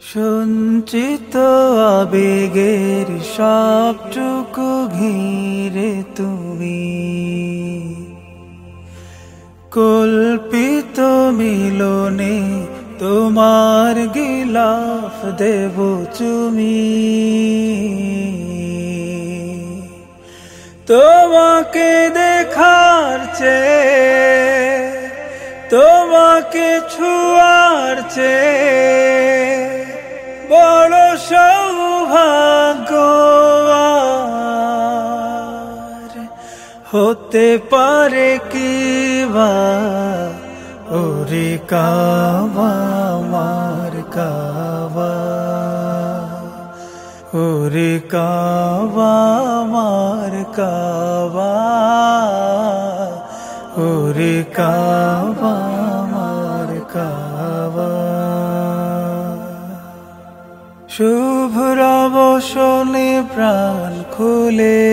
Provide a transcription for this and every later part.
সঞ্চিত আবেগের সবটুকু ঘিরে তুমি। কল্পিত মিলনে তোমার গিলাফ দেব চুমি তোমাকে দেখার চেয়ে, তোমাকে ছুয়ার চেয়ে বড় সৌভাগ্য হতে পারে কি বা? ওরে কাবা মার কাবা। ওরে কাবা মার কাবা। ওরে কাবা মার কাবা। প্রাণ খুলে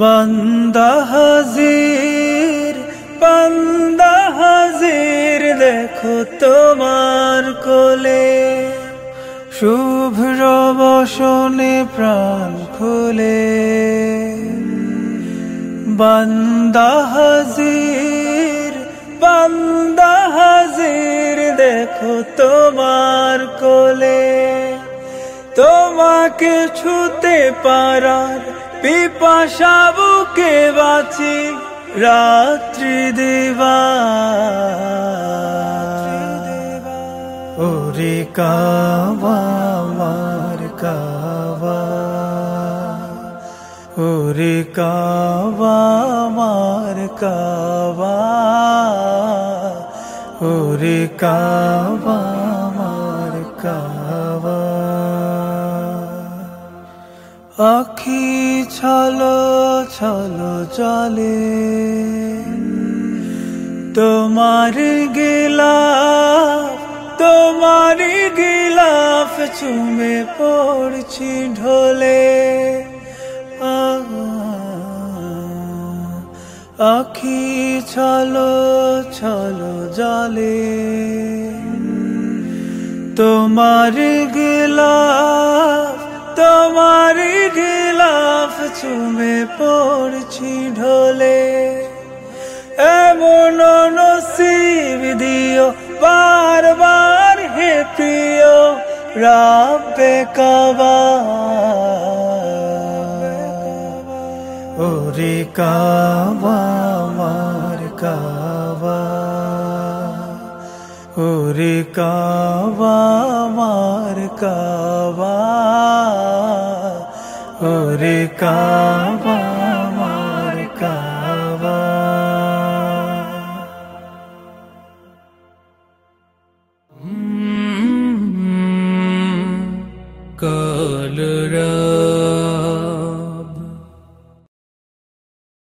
বান্দা হাজির বান্দা হাজির, দেখো তোমার কোলে। শুভ্র বসনে প্রাণ খুলে বান্দা হাজির বান্দা হাজির, দেখো তোমার কোলে। তোমাকে ছুতে পারার পিপাসা বুকে বাঁচি রাত্রি দেবা ওরে কাবা মার কাবা। ওরে কাবা কাবা। ওরে কাবা মার কাবা। আখি ছলো ছলো চলে তোমার গিলাফ তোমার গিলাফ চুমে পড়ছি ঢোলে। আখি ছলো ছলো জলে। তোমার গিলাফ চুমে পড়ছি ঢোলে। এমন নসিব দিও, বারবার হে প্রিয়, রাব্বে কাবা। ওরে কাবা মার কাবা। ওরে কাবা মার কাবা। ওরে কাবা কাবা। কলরা